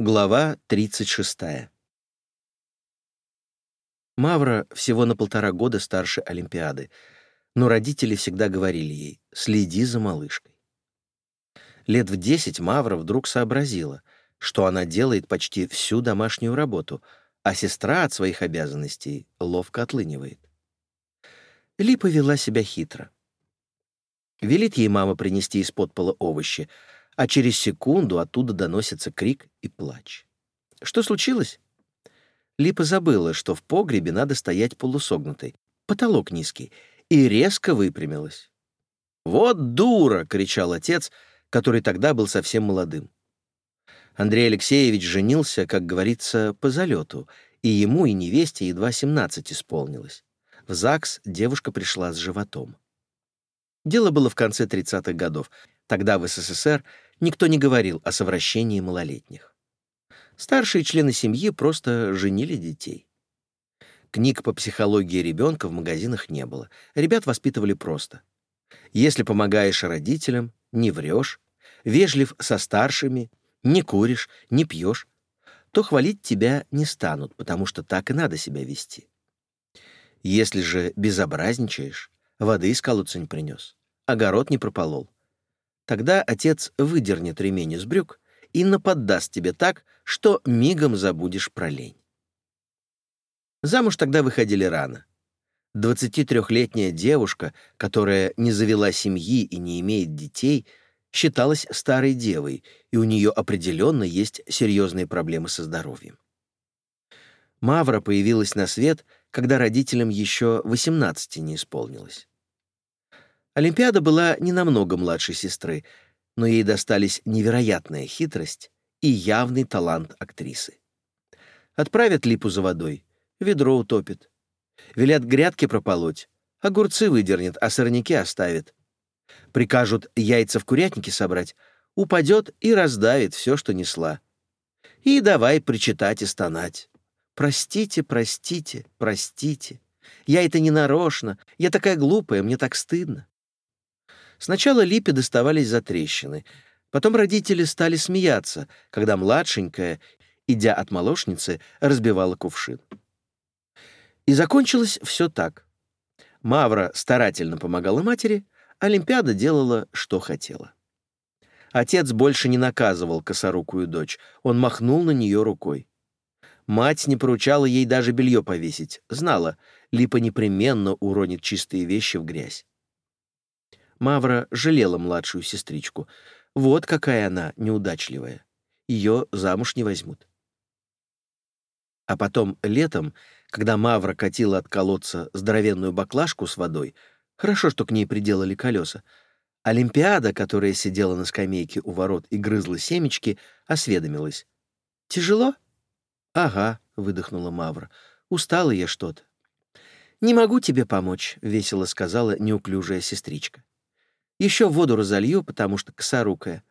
Глава 36. Мавра всего на полтора года старше Олимпиады, но родители всегда говорили ей «следи за малышкой». Лет в десять Мавра вдруг сообразила, что она делает почти всю домашнюю работу, а сестра от своих обязанностей ловко отлынивает. Липа вела себя хитро. Велит ей мама принести из-под пола овощи — а через секунду оттуда доносится крик и плач. Что случилось? Липа забыла, что в погребе надо стоять полусогнутой, потолок низкий, и резко выпрямилась. «Вот дура!» — кричал отец, который тогда был совсем молодым. Андрей Алексеевич женился, как говорится, по залету, и ему и невесте едва 17 исполнилось. В ЗАГС девушка пришла с животом. Дело было в конце 30-х годов. Тогда в СССР никто не говорил о совращении малолетних. Старшие члены семьи просто женили детей. Книг по психологии ребенка в магазинах не было. Ребят воспитывали просто. Если помогаешь родителям, не врешь, вежлив со старшими, не куришь, не пьешь, то хвалить тебя не станут, потому что так и надо себя вести. Если же безобразничаешь, воды из колодца не принес, огород не прополол, Тогда отец выдернет ремень из брюк и наподдаст тебе так, что мигом забудешь про лень. Замуж тогда выходили рано. 23-летняя девушка, которая не завела семьи и не имеет детей, считалась старой девой, и у нее определенно есть серьезные проблемы со здоровьем. Мавра появилась на свет, когда родителям еще 18 не исполнилось. Олимпиада была не намного младшей сестры, но ей достались невероятная хитрость и явный талант актрисы. Отправят липу за водой, ведро утопит. Велят грядки прополоть, огурцы выдернет, а сорняки оставит. Прикажут яйца в курятнике собрать, упадет и раздавит все, что несла. И давай причитать и стонать. «Простите, простите, простите. Я это не нарочно. Я такая глупая, мне так стыдно». Сначала Липе доставались затрещины, потом родители стали смеяться, когда младшенькая, идя от молочницы, разбивала кувшин. И закончилось все так. Мавра старательно помогала матери, Олимпиада делала, что хотела. Отец больше не наказывал косорукую дочь, он махнул на нее рукой. Мать не поручала ей даже белье повесить, знала, Липа непременно уронит чистые вещи в грязь. Мавра жалела младшую сестричку. Вот какая она неудачливая. Ее замуж не возьмут. А потом летом, когда Мавра катила от колодца здоровенную баклажку с водой, хорошо, что к ней приделали колеса, Олимпиада, которая сидела на скамейке у ворот и грызла семечки, осведомилась. «Тяжело?» «Ага», — выдохнула Мавра. «Устала я что-то». «Не могу тебе помочь», — весело сказала неуклюжая сестричка. Еще воду разолью, потому что косорукая.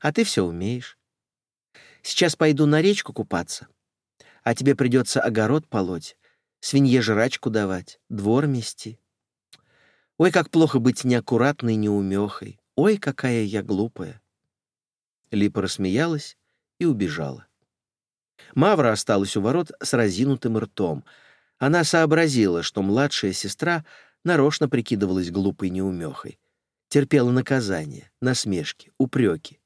А ты все умеешь. Сейчас пойду на речку купаться. А тебе придется огород полоть, свинье жрачку давать, двор мести. Ой, как плохо быть неаккуратной неумехой. Ой, какая я глупая. Липа рассмеялась и убежала. Мавра осталась у ворот с разинутым ртом. Она сообразила, что младшая сестра нарочно прикидывалась глупой неумехой терпела наказание, насмешки, упреки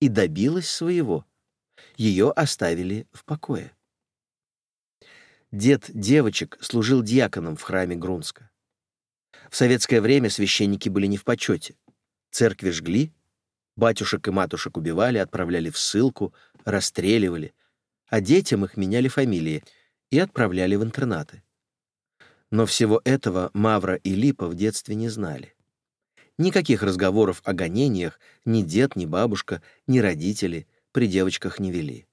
и добилась своего. Ее оставили в покое. Дед девочек служил диаконом в храме Грунска. В советское время священники были не в почете. Церкви жгли, батюшек и матушек убивали, отправляли в ссылку, расстреливали, а детям их меняли фамилии и отправляли в интернаты. Но всего этого Мавра и Липа в детстве не знали. Никаких разговоров о гонениях ни дед, ни бабушка, ни родители при девочках не вели.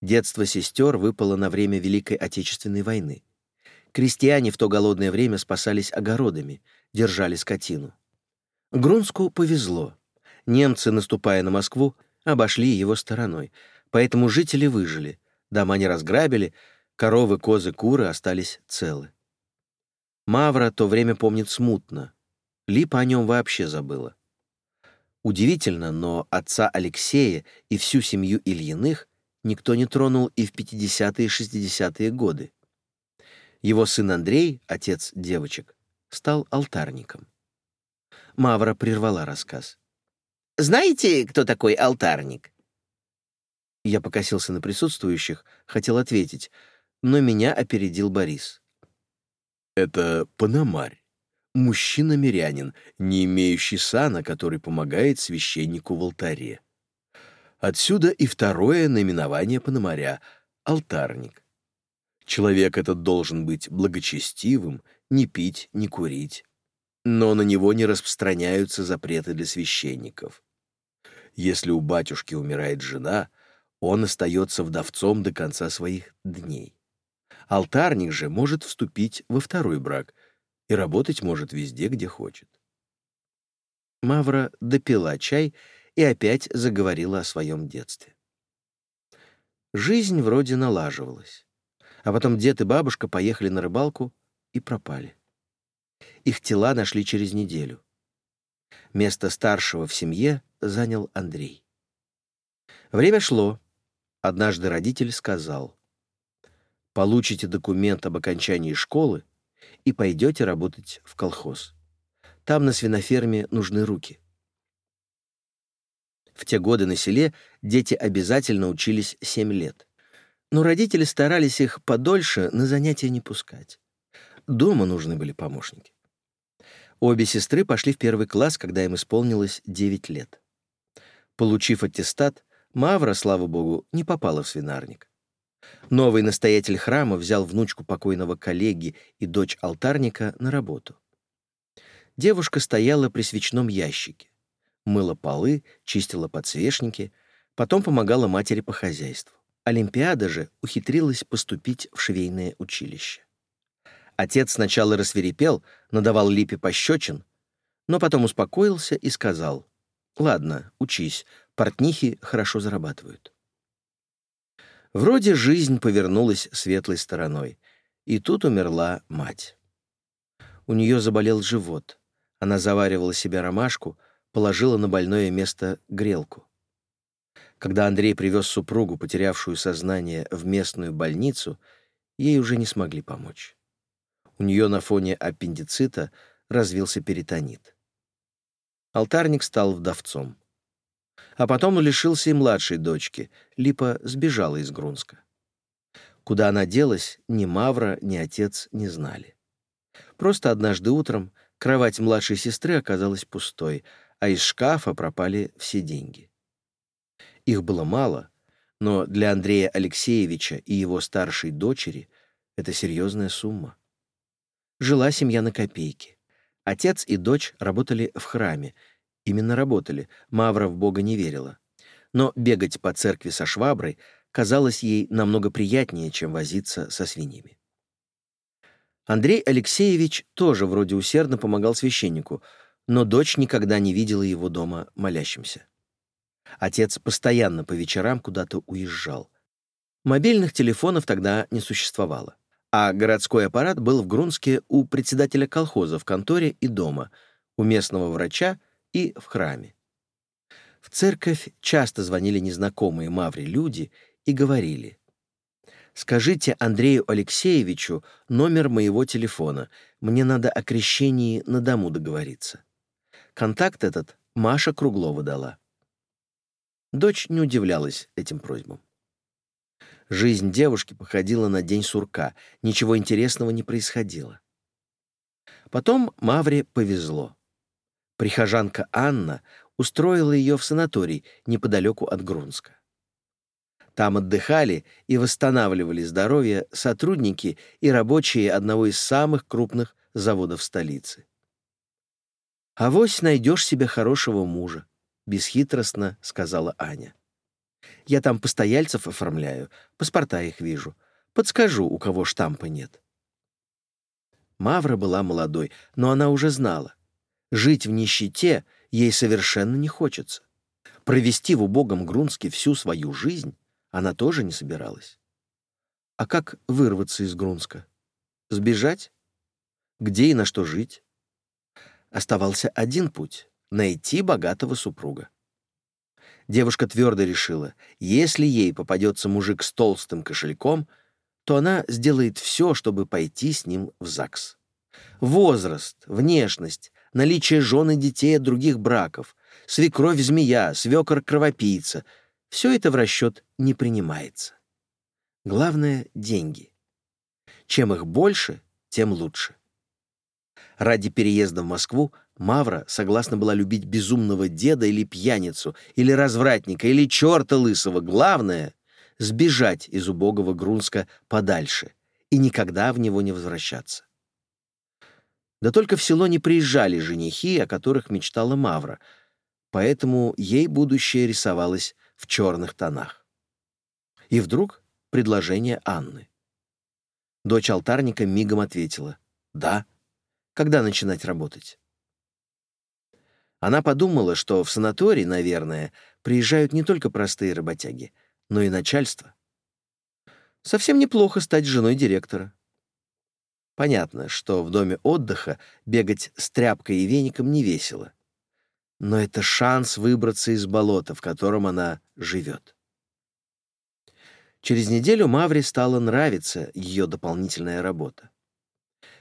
Детство сестер выпало на время Великой Отечественной войны. Крестьяне в то голодное время спасались огородами, держали скотину. Грунску повезло. Немцы, наступая на Москву, обошли его стороной, поэтому жители выжили, дома не разграбили, коровы, козы, куры остались целы. Мавра то время помнит смутно. Липа о нем вообще забыла. Удивительно, но отца Алексея и всю семью Ильиных никто не тронул и в 50-е и 60-е годы. Его сын Андрей, отец девочек, стал алтарником. Мавра прервала рассказ. «Знаете, кто такой алтарник?» Я покосился на присутствующих, хотел ответить, но меня опередил Борис. «Это Панамарь, мужчина-мирянин, не имеющий сана, который помогает священнику в алтаре. Отсюда и второе наименование Пономаря — алтарник. Человек этот должен быть благочестивым, не пить, не курить. Но на него не распространяются запреты для священников. Если у батюшки умирает жена, он остается вдовцом до конца своих дней. Алтарник же может вступить во второй брак и работать может везде, где хочет. Мавра допила чай и опять заговорила о своем детстве. Жизнь вроде налаживалась. А потом дед и бабушка поехали на рыбалку и пропали. Их тела нашли через неделю. Место старшего в семье занял Андрей. Время шло. Однажды родитель сказал, «Получите документ об окончании школы и пойдете работать в колхоз. Там на свиноферме нужны руки». В те годы на селе дети обязательно учились 7 лет. Но родители старались их подольше на занятия не пускать. Дома нужны были помощники. Обе сестры пошли в первый класс, когда им исполнилось 9 лет. Получив аттестат, Мавра, слава богу, не попала в свинарник. Новый настоятель храма взял внучку покойного коллеги и дочь алтарника на работу. Девушка стояла при свечном ящике мыла полы, чистила подсвечники, потом помогала матери по хозяйству. Олимпиада же ухитрилась поступить в швейное училище. Отец сначала рассверепел, надавал Липе пощечин, но потом успокоился и сказал, «Ладно, учись, портнихи хорошо зарабатывают». Вроде жизнь повернулась светлой стороной, и тут умерла мать. У нее заболел живот. Она заваривала себе ромашку — положила на больное место грелку. Когда Андрей привез супругу, потерявшую сознание, в местную больницу, ей уже не смогли помочь. У нее на фоне аппендицита развился перитонит. Алтарник стал вдовцом. А потом лишился и младшей дочки. Липа сбежала из Грунска. Куда она делась, ни Мавра, ни отец не знали. Просто однажды утром кровать младшей сестры оказалась пустой, а из шкафа пропали все деньги. Их было мало, но для Андрея Алексеевича и его старшей дочери это серьезная сумма. Жила семья на копейки. Отец и дочь работали в храме. Именно работали, Мавра в Бога не верила. Но бегать по церкви со шваброй казалось ей намного приятнее, чем возиться со свиньями. Андрей Алексеевич тоже вроде усердно помогал священнику — но дочь никогда не видела его дома молящимся. Отец постоянно по вечерам куда-то уезжал. Мобильных телефонов тогда не существовало, а городской аппарат был в Грунске у председателя колхоза в конторе и дома, у местного врача и в храме. В церковь часто звонили незнакомые Мавре люди и говорили «Скажите Андрею Алексеевичу номер моего телефона, мне надо о крещении на дому договориться». Контакт этот Маша Круглова дала. Дочь не удивлялась этим просьбам. Жизнь девушки походила на день сурка, ничего интересного не происходило. Потом Мавре повезло. Прихожанка Анна устроила ее в санаторий неподалеку от Грунска. Там отдыхали и восстанавливали здоровье сотрудники и рабочие одного из самых крупных заводов столицы. «Авось найдешь себе хорошего мужа», — бесхитростно сказала Аня. «Я там постояльцев оформляю, паспорта их вижу. Подскажу, у кого штампа нет». Мавра была молодой, но она уже знала. Жить в нищете ей совершенно не хочется. Провести в убогом Грунске всю свою жизнь она тоже не собиралась. А как вырваться из Грунска? Сбежать? Где и на что жить? Оставался один путь — найти богатого супруга. Девушка твердо решила, если ей попадется мужик с толстым кошельком, то она сделает все, чтобы пойти с ним в ЗАГС. Возраст, внешность, наличие жены детей от других браков, свекровь-змея, свекор-кровопийца — все это в расчет не принимается. Главное — деньги. Чем их больше, тем лучше. Ради переезда в Москву Мавра согласна была любить безумного деда или пьяницу, или развратника, или черта лысого. Главное — сбежать из убогого Грунска подальше и никогда в него не возвращаться. Да только в село не приезжали женихи, о которых мечтала Мавра, поэтому ей будущее рисовалось в черных тонах. И вдруг предложение Анны. Дочь алтарника мигом ответила «Да». Когда начинать работать? Она подумала, что в санаторий, наверное, приезжают не только простые работяги, но и начальство. Совсем неплохо стать женой директора. Понятно, что в доме отдыха бегать с тряпкой и веником не весело. Но это шанс выбраться из болота, в котором она живет. Через неделю Мавре стала нравиться ее дополнительная работа.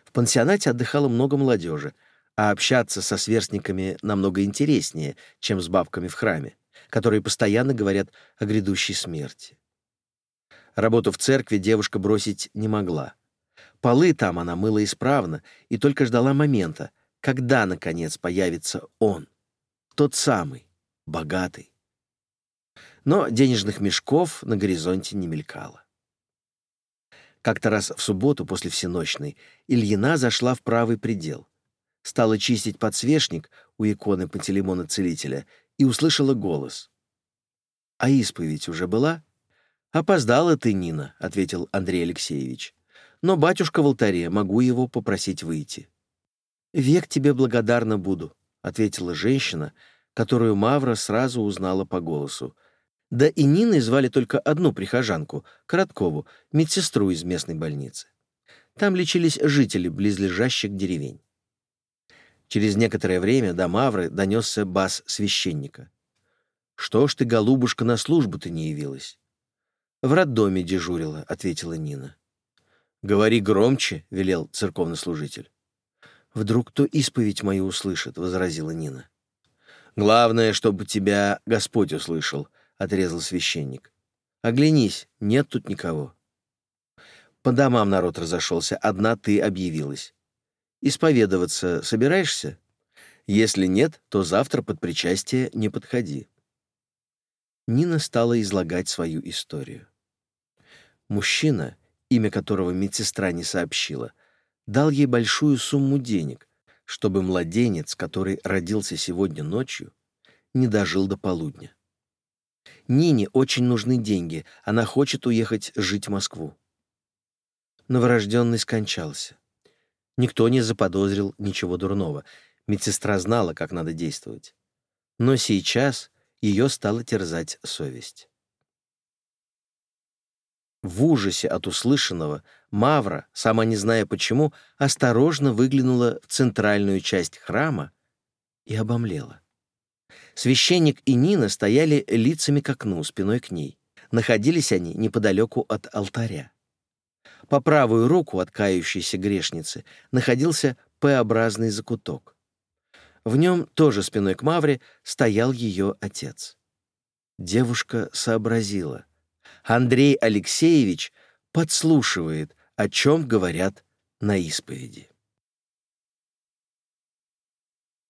В пансионате отдыхало много молодежи — а общаться со сверстниками намного интереснее, чем с бабками в храме, которые постоянно говорят о грядущей смерти. Работу в церкви девушка бросить не могла. Полы там она мыла исправно и только ждала момента, когда, наконец, появится он, тот самый, богатый. Но денежных мешков на горизонте не мелькало. Как-то раз в субботу после всеночной Ильина зашла в правый предел стала чистить подсвечник у иконы Пантелеймона Целителя и услышала голос. «А исповедь уже была?» «Опоздала ты, Нина», — ответил Андрей Алексеевич. «Но батюшка в алтаре, могу его попросить выйти». «Век тебе благодарна буду», — ответила женщина, которую Мавра сразу узнала по голосу. Да и Ниной звали только одну прихожанку, Короткову, медсестру из местной больницы. Там лечились жители близлежащих деревень. Через некоторое время до Мавры донесся бас священника. «Что ж ты, голубушка, на службу-то не явилась?» «В роддоме дежурила», — ответила Нина. «Говори громче», — велел церковный служитель. «Вдруг кто исповедь мою услышит», — возразила Нина. «Главное, чтобы тебя Господь услышал», — отрезал священник. «Оглянись, нет тут никого». По домам народ разошелся, одна ты объявилась. Исповедоваться собираешься? Если нет, то завтра под причастие не подходи». Нина стала излагать свою историю. Мужчина, имя которого медсестра не сообщила, дал ей большую сумму денег, чтобы младенец, который родился сегодня ночью, не дожил до полудня. Нине очень нужны деньги, она хочет уехать жить в Москву. Новорожденный скончался. Никто не заподозрил ничего дурного. Медсестра знала, как надо действовать. Но сейчас ее стала терзать совесть. В ужасе от услышанного Мавра, сама не зная почему, осторожно выглянула в центральную часть храма и обомлела. Священник и Нина стояли лицами к окну, спиной к ней. Находились они неподалеку от алтаря. По правую руку от кающейся грешницы находился П-образный закуток. В нем, тоже спиной к Мавре, стоял ее отец. Девушка сообразила. Андрей Алексеевич подслушивает, о чем говорят на исповеди.